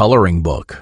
coloring book.